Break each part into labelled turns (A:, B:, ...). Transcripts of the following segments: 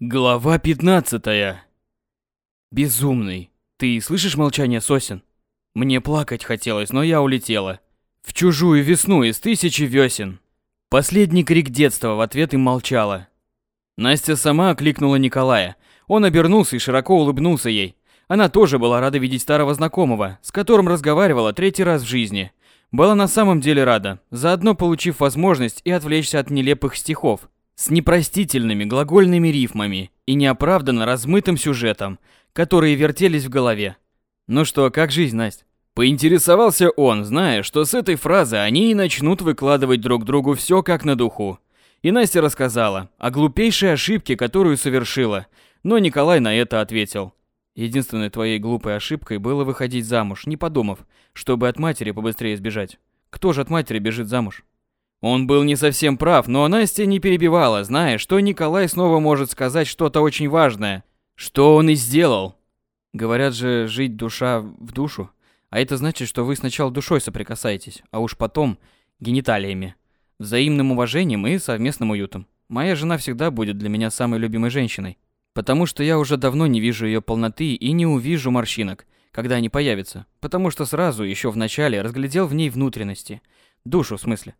A: Глава 15. Безумный. Ты слышишь молчание сосен? Мне плакать хотелось, но я улетела. В чужую весну из тысячи весен. Последний крик детства в ответ им молчала. Настя сама окликнула Николая. Он обернулся и широко улыбнулся ей. Она тоже была рада видеть старого знакомого, с которым разговаривала третий раз в жизни. Была на самом деле рада, заодно получив возможность и отвлечься от нелепых стихов, с непростительными глагольными рифмами и неоправданно размытым сюжетом, которые вертелись в голове. Ну что, как жизнь, Настя? Поинтересовался он, зная, что с этой фразы они и начнут выкладывать друг другу все как на духу. И Настя рассказала о глупейшей ошибке, которую совершила, но Николай на это ответил. Единственной твоей глупой ошибкой было выходить замуж, не подумав, чтобы от матери побыстрее сбежать. Кто же от матери бежит замуж? Он был не совсем прав, но Настя не перебивала, зная, что Николай снова может сказать что-то очень важное. Что он и сделал. Говорят же, жить душа в душу. А это значит, что вы сначала душой соприкасаетесь, а уж потом гениталиями. Взаимным уважением и совместным уютом. Моя жена всегда будет для меня самой любимой женщиной. Потому что я уже давно не вижу ее полноты и не увижу морщинок, когда они появятся. Потому что сразу, еще в начале, разглядел в ней внутренности. Душу, в смысле.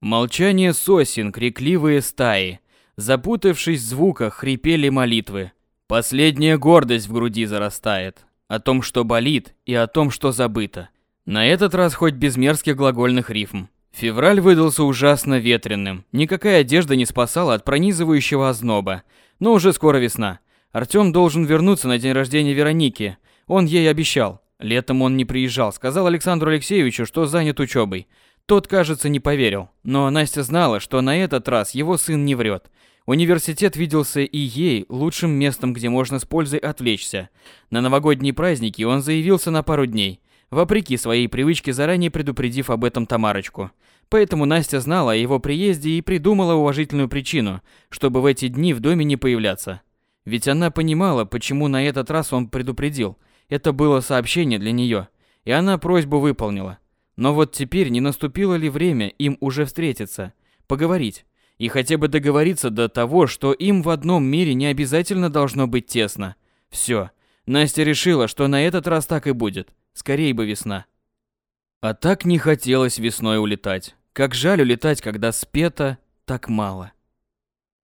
A: Молчание сосен, крикливые стаи. Запутавшись в звуках, хрипели молитвы. Последняя гордость в груди зарастает. О том, что болит, и о том, что забыто. На этот раз хоть без мерзких глагольных рифм. Февраль выдался ужасно ветреным. Никакая одежда не спасала от пронизывающего озноба. Но уже скоро весна. Артём должен вернуться на день рождения Вероники. Он ей обещал. Летом он не приезжал, сказал Александру Алексеевичу, что занят учебой. Тот, кажется, не поверил, но Настя знала, что на этот раз его сын не врет. Университет виделся и ей лучшим местом, где можно с пользой отвлечься. На новогодние праздники он заявился на пару дней, вопреки своей привычке заранее предупредив об этом Тамарочку. Поэтому Настя знала о его приезде и придумала уважительную причину, чтобы в эти дни в доме не появляться. Ведь она понимала, почему на этот раз он предупредил. Это было сообщение для нее, и она просьбу выполнила. Но вот теперь не наступило ли время им уже встретиться, поговорить и хотя бы договориться до того, что им в одном мире не обязательно должно быть тесно. Все. Настя решила, что на этот раз так и будет. Скорее бы весна. А так не хотелось весной улетать. Как жаль улетать, когда спето так мало.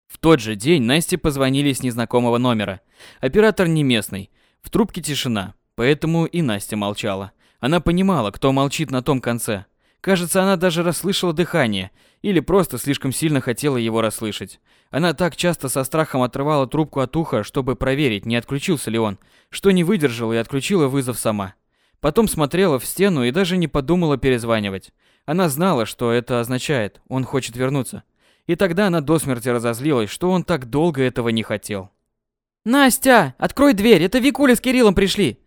A: В тот же день Насте позвонили с незнакомого номера. Оператор не местный. В трубке тишина, поэтому и Настя молчала. Она понимала, кто молчит на том конце. Кажется, она даже расслышала дыхание, или просто слишком сильно хотела его расслышать. Она так часто со страхом отрывала трубку от уха, чтобы проверить, не отключился ли он, что не выдержала и отключила вызов сама. Потом смотрела в стену и даже не подумала перезванивать. Она знала, что это означает, он хочет вернуться. И тогда она до смерти разозлилась, что он так долго этого не хотел.
B: «Настя, открой дверь, это Викуля с Кириллом пришли!»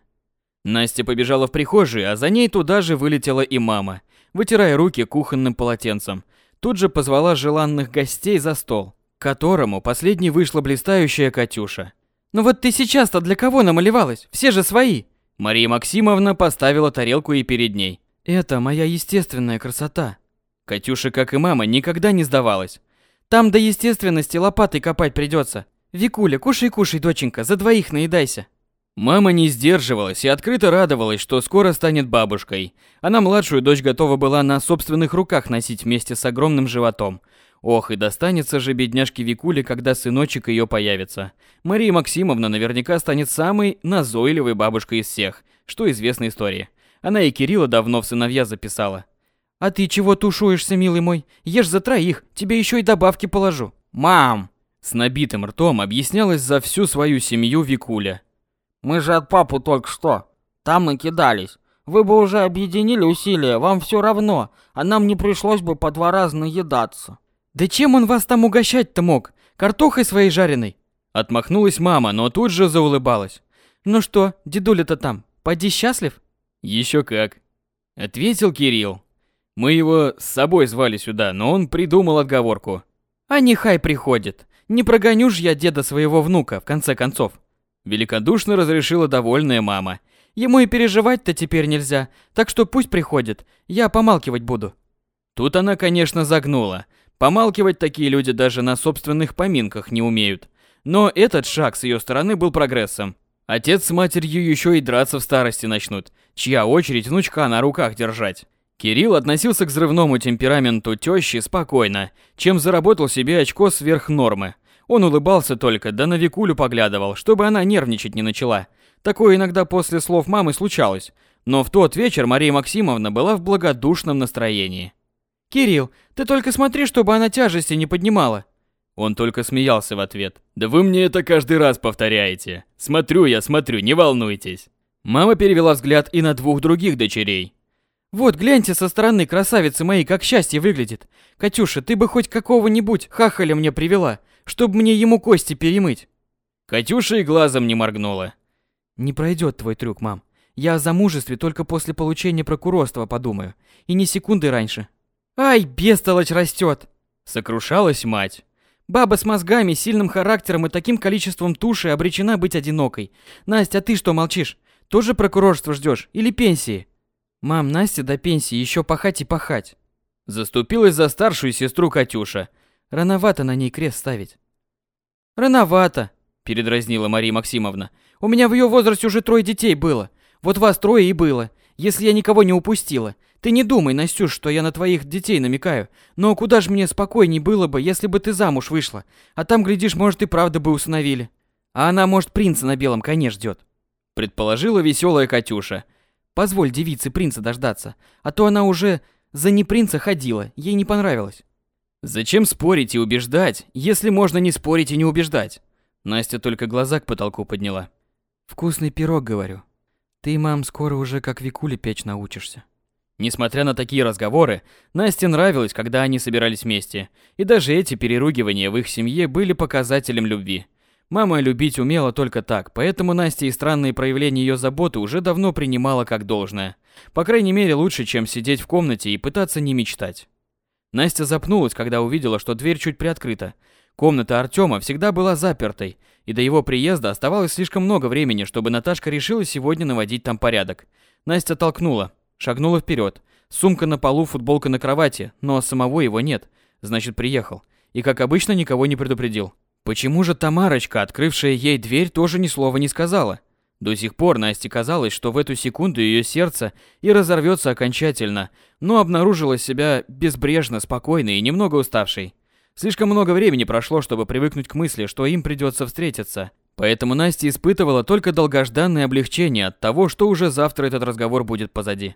A: Настя побежала в прихожую, а за ней туда же вылетела и мама, вытирая руки кухонным полотенцем. Тут же позвала желанных гостей за стол, к которому последней вышла блистающая Катюша.
B: «Ну вот ты сейчас-то для кого намалевалась? Все же свои!»
A: Мария Максимовна поставила тарелку и перед ней.
B: «Это моя естественная красота».
A: Катюша, как и мама, никогда не сдавалась.
B: «Там до естественности лопатой копать придется. Викуля, кушай-кушай, доченька, за двоих наедайся».
A: Мама не сдерживалась и открыто радовалась, что скоро станет бабушкой. Она младшую дочь готова была на собственных руках носить вместе с огромным животом. Ох, и достанется же бедняжке Викуле, когда сыночек ее появится. Мария Максимовна наверняка станет самой назойливой бабушкой из всех, что известна история. Она и Кирилла давно в сыновья записала.
B: «А ты чего тушуешься, милый мой? Ешь за троих, тебе еще и добавки положу».
A: «Мам!» С набитым ртом объяснялась за всю свою семью Викуля.
C: Мы же от папу только что. Там накидались. Вы бы уже объединили усилия, вам все равно, а нам не пришлось бы по два раза наедаться.
B: Да чем он вас там угощать-то мог? Картохой своей жареной?
A: Отмахнулась мама, но тут же заулыбалась.
B: Ну что, дедуля-то там, поди счастлив?
A: Еще как. Ответил Кирилл. Мы его с собой звали сюда, но он придумал отговорку.
B: А нехай приходит. Не прогоню ж я деда своего внука, в конце концов.
A: Великодушно разрешила довольная мама.
B: Ему и переживать-то теперь нельзя, так что пусть приходит, я помалкивать буду.
A: Тут она, конечно, загнула. Помалкивать такие люди даже на собственных поминках не умеют. Но этот шаг с ее стороны был прогрессом. Отец с матерью еще и драться в старости начнут, чья очередь внучка на руках держать. Кирилл относился к взрывному темпераменту тещи спокойно, чем заработал себе очко сверх нормы. Он улыбался только, да на Викулю поглядывал, чтобы она нервничать не начала. Такое иногда после слов мамы случалось, но в тот вечер Мария Максимовна была в благодушном настроении.
B: «Кирилл, ты только смотри, чтобы она тяжести не поднимала».
A: Он только смеялся в ответ. «Да вы мне это каждый раз повторяете. Смотрю я, смотрю, не волнуйтесь». Мама перевела взгляд и на двух других дочерей.
B: «Вот, гляньте со стороны, красавицы мои, как счастье выглядит. Катюша, ты бы хоть какого-нибудь хахаля мне привела, чтобы мне ему кости перемыть».
A: Катюша и глазом не моргнула.
B: «Не пройдет твой трюк, мам. Я о замужестве только после получения прокурорства подумаю. И ни секунды раньше». «Ай, бестолочь растет!»
A: Сокрушалась мать.
B: Баба с мозгами, сильным характером и таким количеством туши обречена быть одинокой. Настя, а ты что молчишь? Тоже прокурорство ждешь или пенсии? Мам, Настя до пенсии еще пахать и пахать.
A: Заступилась за старшую сестру Катюша.
B: Рановато на ней крест ставить. Рановато, передразнила Мария Максимовна. У меня в ее возрасте уже трое детей было. Вот вас трое и было, если я никого не упустила. Ты не думай, Настюш, что я на твоих детей намекаю. Но куда же мне спокойней было бы, если бы ты замуж вышла? А там, глядишь, может, и правда бы усыновили. А она, может, принца на белом коне ждет.
A: Предположила веселая Катюша.
B: Позволь девице принца дождаться, а то она уже за не принца ходила, ей не понравилось.
A: Зачем спорить и убеждать, если можно не спорить и не убеждать? Настя только глаза к потолку подняла.
B: Вкусный пирог, говорю. Ты, мам, скоро уже как Викуле печь научишься.
A: Несмотря на такие разговоры, Насте нравилось, когда они собирались вместе, и даже эти переругивания в их семье были показателем любви. Мама любить умела только так, поэтому Настя и странные проявления ее заботы уже давно принимала как должное. По крайней мере, лучше, чем сидеть в комнате и пытаться не мечтать. Настя запнулась, когда увидела, что дверь чуть приоткрыта. Комната Артема всегда была запертой, и до его приезда оставалось слишком много времени, чтобы Наташка решила сегодня наводить там порядок. Настя толкнула, Шагнула вперед. Сумка на полу, футболка на кровати, но самого его нет. Значит, приехал. И, как обычно, никого не предупредил. Почему же Тамарочка, открывшая ей дверь, тоже ни слова не сказала? До сих пор Насте казалось, что в эту секунду ее сердце и разорвется окончательно, но обнаружила себя безбрежно, спокойной и немного уставшей. Слишком много времени прошло, чтобы привыкнуть к мысли, что им придется встретиться. Поэтому Настя испытывала только долгожданное облегчение от того, что уже завтра этот разговор будет позади.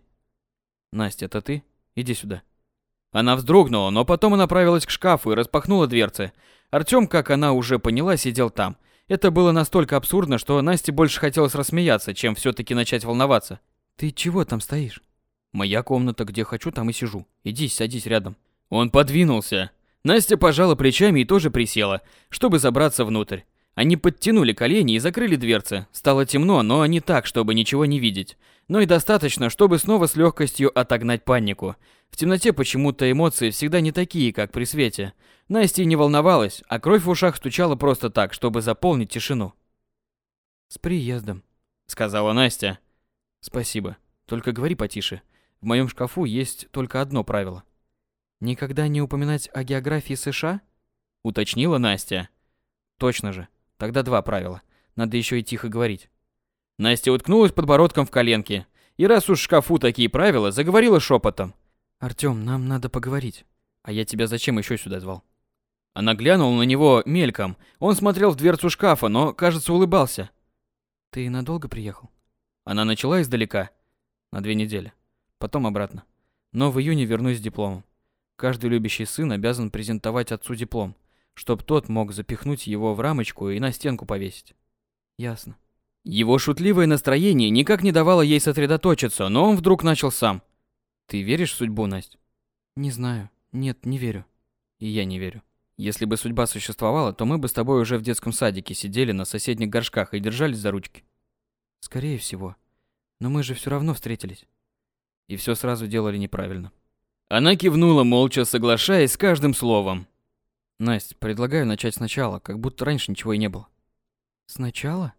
A: Настя, это ты? Иди сюда. Она вздрогнула, но потом направилась к шкафу и распахнула дверцы. Артём, как она уже поняла, сидел там. Это было настолько абсурдно, что Насте больше хотелось рассмеяться, чем все таки начать волноваться. Ты чего там стоишь? Моя комната, где хочу, там и сижу. Иди, садись рядом. Он подвинулся. Настя пожала плечами и тоже присела, чтобы забраться внутрь. Они подтянули колени и закрыли дверцы. Стало темно, но не так, чтобы ничего не видеть. Но и достаточно, чтобы снова с легкостью отогнать панику. В темноте почему-то эмоции всегда не такие, как при свете. Настя не волновалась, а кровь в ушах стучала просто так, чтобы заполнить тишину. «С приездом», — сказала Настя. «Спасибо. Только говори потише. В моем шкафу есть только одно правило». «Никогда не упоминать о географии США?» — уточнила Настя. «Точно же. Тогда два правила. Надо еще и тихо говорить. Настя уткнулась подбородком в коленки. И раз уж в шкафу такие правила, заговорила шепотом. «Артём, нам надо поговорить. А я тебя зачем еще сюда звал?» Она глянула на него мельком. Он смотрел в дверцу шкафа, но, кажется, улыбался. «Ты надолго приехал?» Она начала издалека. На две недели. Потом обратно. Но в июне вернусь с дипломом. Каждый любящий сын обязан презентовать отцу диплом чтоб тот мог запихнуть его в рамочку и на стенку повесить. Ясно. Его шутливое настроение никак не давало ей сосредоточиться, но он вдруг начал сам. Ты веришь в судьбу, Настя? Не знаю. Нет, не верю. И я не верю. Если бы судьба существовала, то мы бы с тобой уже в детском садике сидели на соседних горшках и держались за ручки. Скорее всего. Но мы же все равно встретились. И все сразу делали неправильно. Она кивнула, молча соглашаясь с каждым словом. Настя, предлагаю начать сначала, как будто раньше ничего и не было. Сначала?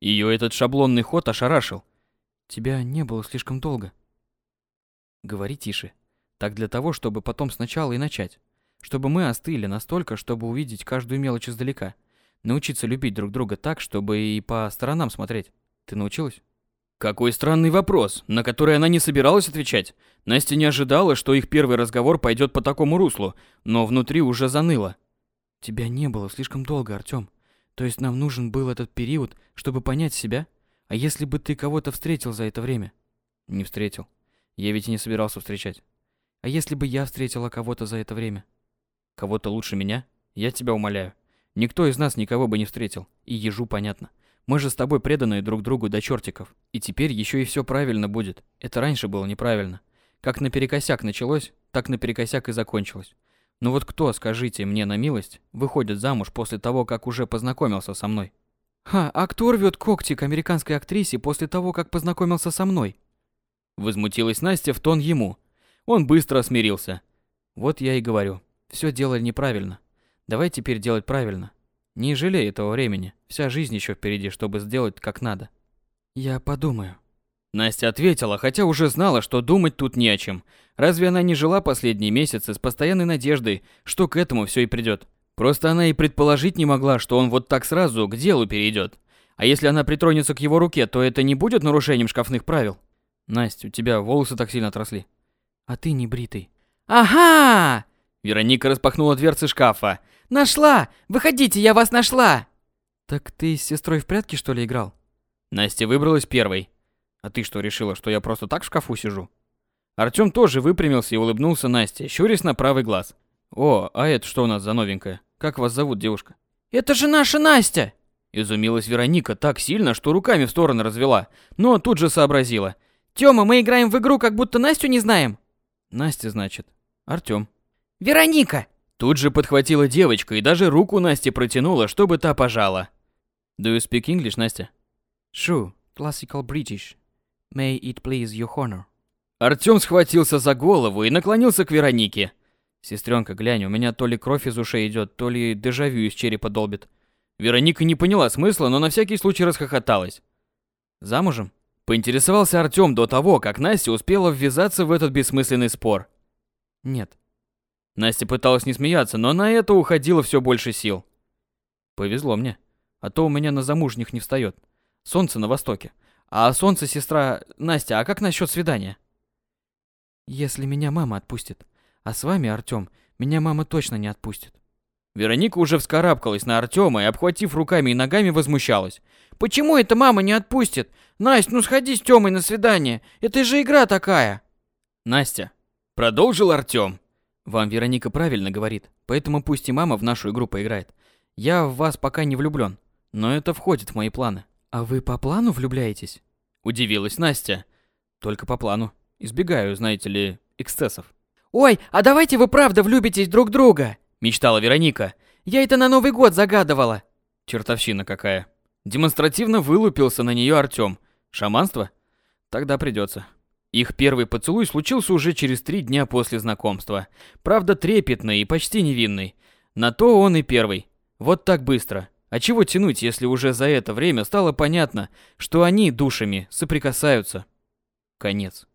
A: Ее этот шаблонный ход ошарашил. Тебя не было слишком долго. Говори тише. Так для того, чтобы потом сначала и начать. Чтобы мы остыли настолько, чтобы увидеть каждую мелочь издалека.
B: Научиться любить друг друга так, чтобы и по сторонам смотреть. Ты научилась?
A: Какой странный вопрос, на который она не собиралась отвечать. Настя не ожидала, что их первый разговор пойдет по такому руслу, но внутри уже заныло.
B: Тебя не было слишком долго, Артём. То есть нам нужен был этот период, чтобы понять себя? А если бы ты кого-то встретил за это время?
A: Не встретил. Я ведь и не собирался встречать.
B: А если бы я встретила кого-то за это время?
A: Кого-то лучше меня? Я тебя умоляю. Никто из нас никого бы не встретил. И ежу понятно. Мы же с тобой преданные друг другу до чертиков. И теперь еще и все правильно будет. Это раньше было неправильно. Как наперекосяк началось, так наперекосяк и закончилось. Ну вот кто, скажите мне на милость, выходит замуж после того, как уже познакомился со мной?
B: Ха, а кто рвет когти к американской актрисе после того, как познакомился со мной?
A: Возмутилась Настя в тон ему. Он быстро смирился.
B: Вот я и говорю. Все делали неправильно. Давай теперь делать правильно. Не жалей этого времени. Вся жизнь еще впереди, чтобы сделать как надо. Я подумаю.
A: Настя ответила, хотя уже знала, что думать тут не о чем. Разве она не жила последние месяцы с постоянной надеждой, что к этому все и придет? Просто она и предположить не могла, что он вот так сразу к делу перейдет. А если она притронется к его руке, то это не будет нарушением шкафных правил? Настя, у тебя волосы так сильно отросли.
B: А ты не бритый.
C: Ага!
A: Вероника распахнула дверцы шкафа.
C: Нашла! Выходите, я вас нашла!
B: Так ты с сестрой в прятки, что ли, играл?
A: Настя выбралась первой. А ты что, решила, что я просто так в шкафу сижу? Артём тоже выпрямился и улыбнулся Насте, щурясь на правый глаз. О, а это что у нас за новенькая? Как вас зовут, девушка?
C: Это же наша Настя!
A: Изумилась Вероника так сильно, что руками в стороны развела, но тут же сообразила.
C: Тёма, мы играем в игру, как будто Настю не знаем.
A: Настя, значит. Артём.
C: Вероника!
A: Тут же подхватила девочка и даже руку Насте протянула, чтобы та пожала. Do you speak English, Настя?
B: Sure, classical British. May it please your honor.
A: Артём схватился за голову и наклонился к Веронике. Сестренка, глянь, у меня то ли кровь из ушей идет, то ли дежавю из черепа долбит. Вероника не поняла смысла, но на всякий случай расхохоталась. Замужем? Поинтересовался Артём до того, как Настя успела ввязаться в этот бессмысленный спор.
B: Нет.
A: Настя пыталась не смеяться, но на это уходило все больше сил. Повезло мне, а то у меня на замужних не встает. Солнце на востоке. А солнце сестра Настя, а как насчет свидания?
B: Если меня мама отпустит. А с вами, Артём, меня мама точно не отпустит.
A: Вероника уже вскарабкалась на Артема и, обхватив руками и ногами, возмущалась.
C: «Почему это мама не отпустит? Настя, ну сходи с Тёмой на свидание. Это же игра такая!»
A: «Настя», — продолжил Артём,
B: вам Вероника правильно говорит, поэтому пусть и мама в нашу игру поиграет. Я в вас пока не влюблён, но это входит в мои планы. А вы по плану влюбляетесь?
A: Удивилась Настя. Только по плану. Избегаю, знаете ли, эксцессов.
C: Ой, а давайте вы правда влюбитесь друг в друга,
A: мечтала Вероника.
C: Я это на Новый год загадывала.
A: Чертовщина какая. Демонстративно вылупился на неё Артём. Шаманство? Тогда придётся. Их первый поцелуй случился уже через три дня после знакомства. Правда, трепетный и почти невинный. На то он и первый. Вот так быстро. А чего тянуть, если уже за это время стало понятно, что они душами соприкасаются? Конец.